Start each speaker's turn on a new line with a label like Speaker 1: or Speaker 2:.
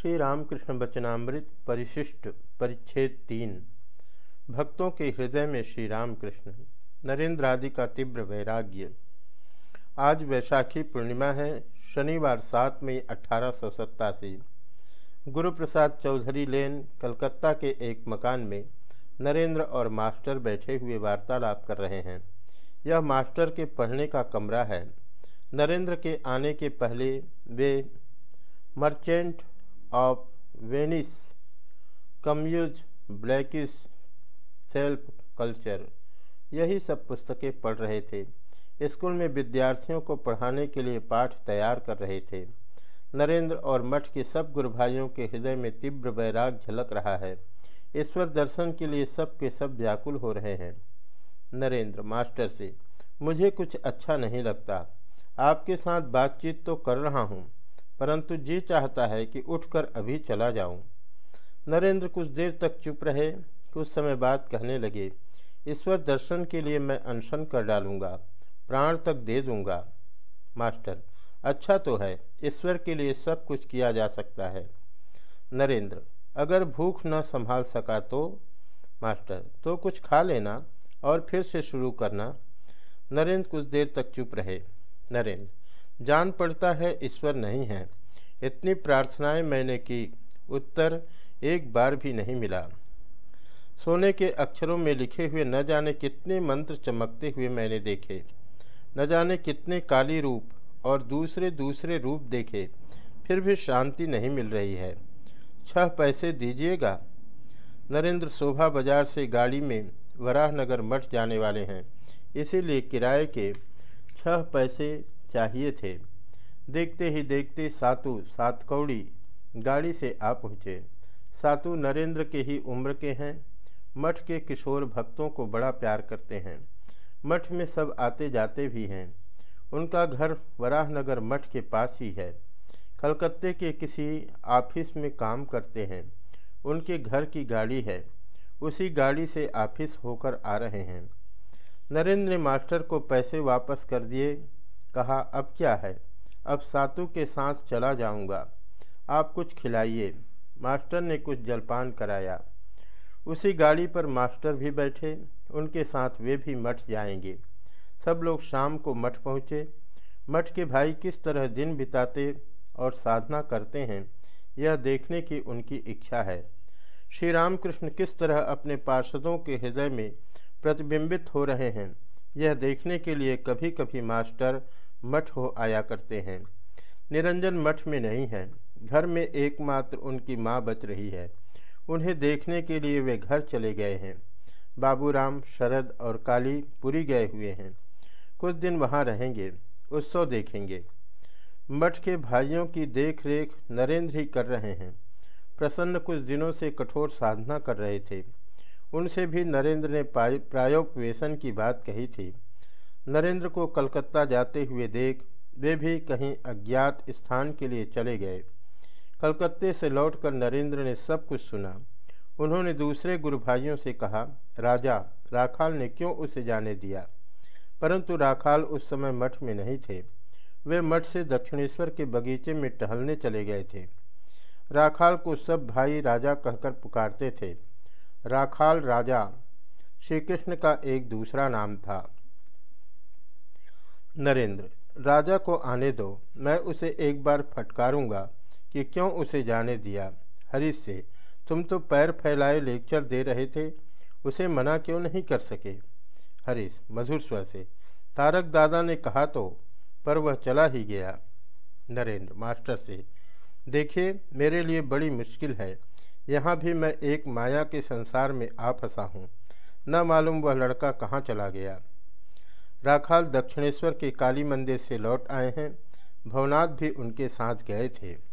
Speaker 1: श्री रामकृष्ण वचनामृत परिशिष्ट परिच्छेद तीन। भक्तों के हृदय में श्री रामकृष्ण नरेंद्र आदि का तीव्र वैराग्य। आज वैशाखी पूर्णिमा है, शनिवार सात मई अठारह सौ सत्तासी। गुरु प्रसाद चौधरी लेन, कलकत्ता के एक मकान में नरेंद्र और मास्टर बैठे हुए वार्तालाप कर रहे हैं। यह मास्टर के पढ़ने का कमरा है। नरेंद्र के आने के पहले वे मर्चेंट ऑफ़ वेनिस कम्यूज ब्लैकिस सेल्फ कल्चर। यही सब पुस्तकें पढ़ रहे थे। स्कूल में विद्यार्थियों को पढ़ाने के लिए पाठ तैयार कर रहे थे। नरेंद्र और मठ के सब गुरु भाइयों के हृदय में तीव्र वैराग झलक रहा है। ईश्वर दर्शन के लिए सब के सब व्याकुल हो रहे हैं। नरेंद्र, मास्टर से, मुझे कुछ अच्छा नहीं लगता। आपके साथ बातचीत तो कर रहा हूँ। परंतु जी चाहता है कि उठकर अभी चला जाऊँ। नरेंद्र कुछ देर तक चुप रहे, कुछ समय बाद कहने लगे, ईश्वर दर्शन के लिए मैं अनशन कर डालूँगा, प्राण तक दे दूँगा। मास्टर अच्छा तो है, ईश्वर के लिए सब कुछ किया जा सकता है। नरेंद्र, अगर भूख न संभाल सका तो? मास्टर तो कुछ खा लेना और फिर से शुरू करना। नरेंद्र कुछ देर तक चुप रहे। नरेंद्र, जान पड़ता है ईश्वर नहीं है। इतनी प्रार्थनाएँ मैंने की, उत्तर एक बार भी नहीं मिला। सोने के अक्षरों में लिखे हुए न जाने कितने मंत्र चमकते हुए मैंने देखे, न जाने कितने काली रूप और दूसरे दूसरे रूप देखे, फिर भी शांति नहीं मिल रही है। छह पैसे दीजिएगा। नरेंद्र शोभा बाज़ार से गाड़ी में वराहनगर मठ जाने वाले हैं, इसीलिए किराए के छह पैसे चाहिए थे। देखते ही देखते सातु, सातकौड़ी गाड़ी से आ पहुँचे। सातु नरेंद्र के ही उम्र के हैं। मठ के किशोर भक्तों को बड़ा प्यार करते हैं। मठ में सब आते जाते भी हैं। उनका घर वराहनगर मठ के पास ही है। कलकत्ते के किसी ऑफ़िस में काम करते हैं। उनके घर की गाड़ी है। उसी गाड़ी से ऑफ़िस होकर आ रहे हैं। नरेंद्र ने मास्टर को पैसे वापस कर दिए। कहा, अब क्या है? अब सातु के साथ चला जाऊँगा। आप कुछ खिलाइए। मास्टर ने कुछ जलपान कराया। उसी गाड़ी पर मास्टर भी बैठे। उनके साथ वे भी मठ जाएँगे। सब लोग शाम को मठ पहुँचे। मठ के भाई किस तरह दिन बिताते और साधना करते हैं, यह देखने की उनकी इच्छा है। श्री रामकृष्ण किस तरह अपने पार्षदों के हृदय में प्रतिबिंबित हो रहे हैं, यह देखने के लिए कभी कभी मास्टर मठ हो आया करते हैं। निरंजन मठ में नहीं है। घर में एकमात्र उनकी माँ बच रही है। उन्हें देखने के लिए वे घर चले गए हैं। बाबूराम, शरद और काली पुरी गए हुए हैं। कुछ दिन वहाँ रहेंगे, उत्सव देखेंगे। मठ के भाइयों की देख रेख नरेंद्र ही कर रहे हैं। प्रसन्न कुछ दिनों से कठोर साधना कर रहे थे। उनसे भी नरेंद्र ने प्रायोपवेशन की बात कही थी। नरेंद्र को कलकत्ता जाते हुए देख वे भी कहीं अज्ञात स्थान के लिए चले गए। कलकत्ते से लौटकर नरेंद्र ने सब कुछ सुना। उन्होंने दूसरे गुरु भाइयों से कहा, राजा, राखाल ने क्यों उसे जाने दिया? परंतु राखाल उस समय मठ में नहीं थे। वे मठ से दक्षिणेश्वर के बगीचे में टहलने चले गए थे। राखाल को सब भाई राजा कहकर पुकारते थे। राखाल राजा श्री कृष्ण का एक दूसरा नाम था। नरेंद्र, राजा को आने दो, मैं उसे एक बार फटकारूँगा कि क्यों उसे जाने दिया। हरीश से, तुम तो पैर फैलाए लेक्चर दे रहे थे, उसे मना क्यों नहीं कर सके? हरीश, मधुर स्वर से, तारक दादा ने कहा तो पर वह चला ही गया। नरेंद्र, मास्टर से, देखिए, मेरे लिए बड़ी मुश्किल है, यहाँ भी मैं एक माया के संसार में आ फंसा हूँ। न मालूम वह लड़का कहाँ चला गया। राखाल दक्षिणेश्वर के काली मंदिर से लौट आए हैं। भवनाथ भी उनके साथ गए थे।